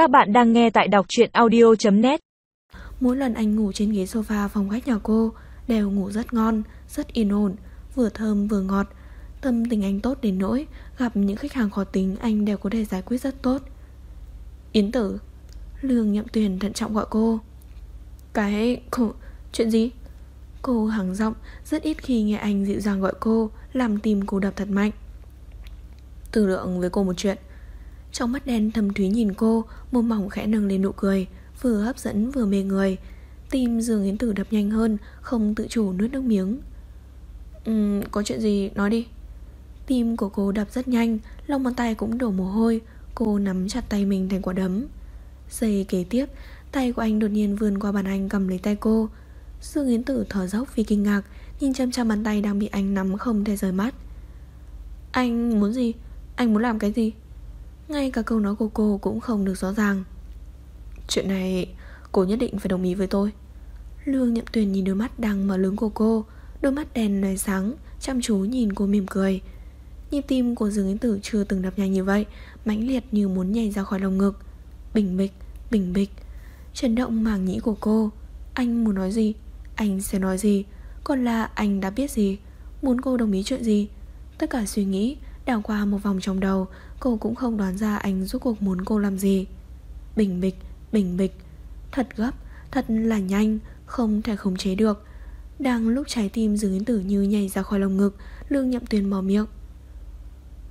Các bạn đang nghe tại đọc truyện audio.net Mỗi lần anh ngủ trên ghế sofa phòng khách nhà cô Đều ngủ rất ngon, rất yên ổn Vừa thơm vừa ngọt. Tâm tình anh tốt đến nỗi Gặp những khách hàng khó tính anh đều có thể giải quyết rất tốt. Yến tử Lương nhậm tuyền thận trọng gọi cô. Cái... Cô... Chuyện gì? Cô hắng giọng Rất ít khi nghe anh dịu dàng gọi cô Làm tim cô đập thật mạnh. Tưởng lượng với cô một chuyện trong mắt đen thâm thúy nhìn cô Môi mỏng khẽ nâng lên nụ cười Vừa hấp dẫn vừa mê người. Tim Dương Yến Tử đập nhanh hơn Không tự chủ nuốt nước miếng. Um, Có chuyện gì nói đi. Tim của cô đập rất nhanh Lòng bàn tay cũng đổ mồ hôi Cô nắm chặt tay mình thành quả đấm. Giây kế tiếp Tay của anh đột nhiên vươn qua bàn anh cầm lấy tay cô. Dương Yến Tử thở dốc vì kinh ngạc Nhìn chăm chăm bàn tay đang bị anh nắm không thể rời mắt. Anh muốn gì? Anh muốn làm cái gì? Ngay cả câu nói của cô cũng không được rõ ràng. Chuyện này Cô nhất định phải đồng ý với tôi. Lương nhậm tuyền nhìn đôi mắt đang mở lớn của cô Đôi mắt đèn này sáng Chăm chú nhìn cô mỉm cười. Nhịp tim của Dương Yến Tử chưa từng đập nhanh như vậy mãnh liệt như muốn nhảy ra khỏi lồng ngực. Bình bịch, bình bịch. Chấn động màng nhĩ của cô. Anh muốn nói gì? Anh sẽ nói gì? Còn là anh đã biết gì? Muốn cô đồng ý chuyện gì? Tất cả suy nghĩ đảo qua một vòng trong đầu Cô cũng không đoán ra anh rốt cuộc muốn cô làm gì. Bình bịch, bình bịch. Thật gấp, thật là nhanh Không thể khống chế được. Đang lúc trái tim Dương Yến Tử như nhảy ra khỏi lồng ngực Lương nhậm tuyền mở miệng.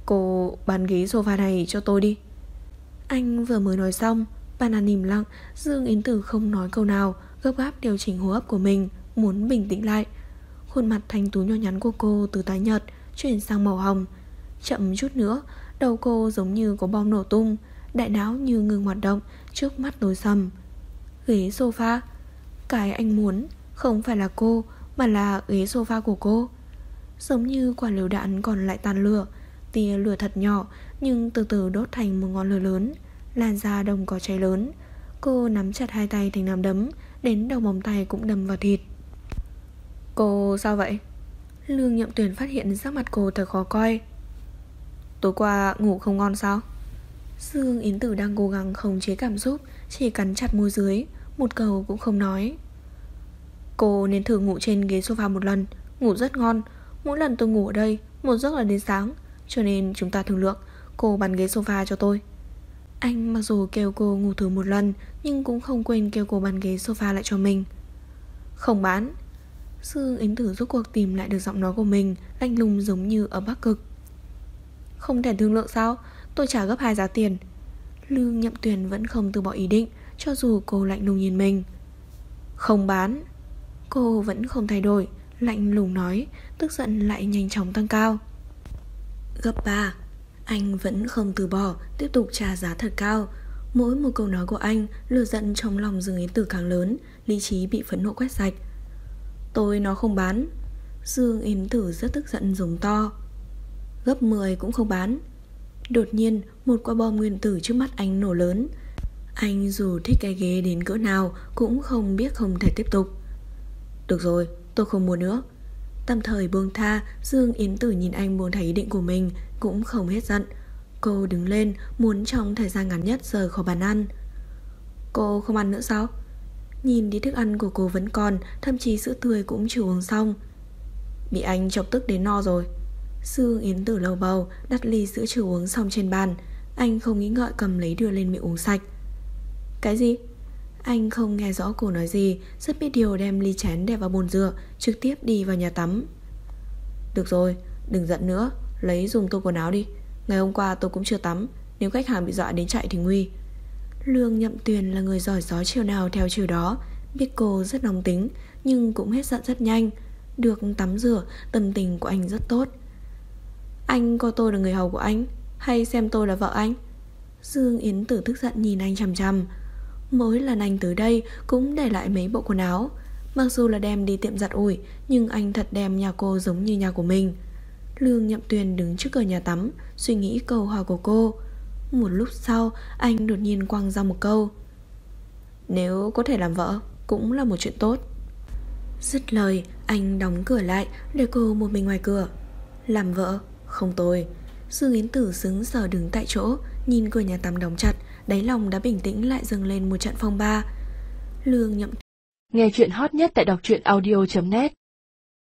Cô bàn ghế sofa này cho tôi đi. Anh vừa mới nói xong Bàn ăn im lặng Dương Yến Tử không nói câu nào Gấp gáp điều chỉnh hô hấp của mình Muốn bình tĩnh lại. Khuôn mặt thanh tú nho nhắn của cô từ tái nhợt Chuyển sang màu hồng Chậm chút nữa, Đầu cô giống như có bom nổ tung, Đại não như ngừng hoạt động Trước mắt tối sầm Ghế sofa, Cái anh muốn không phải là cô, Mà là ghế sofa của cô. Giống như quả lựu đạn còn lại tàn lửa, Tia lửa thật nhỏ, Nhưng từ từ đốt thành một ngọn lửa lớn Lan ra đồng có cháy lớn. Cô nắm chặt hai tay thành nắm đấm, Đến đầu móng tay cũng đâm vào thịt. Cô sao vậy? Lương nhậm tuyển phát hiện sắc mặt cô thật khó coi. Tối qua ngủ không ngon sao? Dương Yến Tử đang cố gắng khống chế cảm xúc, Chỉ cắn chặt môi dưới, Một câu cũng không nói. Cô nên thử ngủ trên ghế sofa một lần, Ngủ rất ngon. Mỗi lần tôi ngủ ở đây, Một giấc là đến sáng, Cho nên chúng ta thương lượng, Cô bàn ghế sofa cho tôi. Anh mặc dù kêu cô ngủ thử một lần, Nhưng cũng không quên kêu cô bàn ghế sofa lại cho mình. Không bán. Dương Yến Tử rốt cuộc tìm lại được giọng nói của mình, Lạnh lùng giống như ở Bắc Cực. Không thể thương lượng sao? Tôi trả gấp hai giá tiền. Lương nhậm tuyển vẫn không từ bỏ ý định, Cho dù cô lạnh lùng nhìn mình. Không bán. Cô vẫn không thay đổi, Lạnh lùng nói, Tức giận lại nhanh chóng tăng cao. Gấp 3 Anh vẫn không từ bỏ, Tiếp tục trả giá thật cao. Mỗi một câu nói của anh Lừa giận trong lòng Dương Yến Tử càng lớn, Lý trí bị phẫn nộ quét sạch. Tôi nó không bán. Dương Yến Tử rất tức giận giống to. Gấp 10 cũng không bán. Đột nhiên, một quả bom nguyên tử trước mắt anh nổ lớn. Anh dù thích cái ghế đến cỡ nào Cũng không biết không thể tiếp tục. Được rồi, tôi không mua nữa. Tạm thời buông tha, Dương Yến Tử nhìn anh buông thấy ý định của mình, Cũng không hết giận. Cô đứng lên, muốn trong thời gian ngắn nhất rời khỏi bàn ăn. Cô không ăn nữa sao? Nhìn đi thức ăn của cô vẫn còn, Thậm chí sữa tươi cũng chưa uống xong. Bị anh chọc tức đến no rồi. Sư Yến Tử lầu bầu Đặt ly sữa chưa uống xong trên bàn. Anh không nghĩ ngợi cầm lấy đưa lên miệng uống sạch. Cái gì? Anh không nghe rõ cô nói gì Rất biết điều đem ly chén đè vào bồn rửa Trực tiếp đi vào nhà tắm. Được rồi, đừng giận nữa Lấy dùng tô quần áo đi. Ngày hôm qua tôi cũng chưa tắm Nếu khách hàng bị dọa đến chạy thì nguy. Lương Nhậm Tuyền là người giỏi gió chiều nào theo chiều đó Biết cô rất nóng tính Nhưng cũng hết giận rất nhanh. Được tắm rửa Tâm tình của anh rất tốt. Anh coi tôi là người hầu của anh, Hay xem tôi là vợ anh? Dương Yến Tử tức giận nhìn anh chằm chằm. Mỗi lần anh tới đây Cũng để lại mấy bộ quần áo. Mặc dù là đem đi tiệm giặt ủi, Nhưng anh thật đem nhà cô giống như nhà của mình. Lương Nhậm Tuyền đứng trước cửa nhà tắm, Suy nghĩ câu hỏi của cô. Một lúc sau, Anh đột nhiên quăng ra một câu. Nếu có thể làm vợ, Cũng là một chuyện tốt. Dứt lời, Anh đóng cửa lại, Để cô một mình ngoài cửa. Làm vợ không tôi. Dương Yến Tử xứng sờ đứng tại chỗ, Nhìn cửa nhà tắm đóng chặt, Đáy lòng đã bình tĩnh lại dâng lên một trận phong ba. Lương nhậm Nghe chuyện hot nhất tại đọc truyện audio.net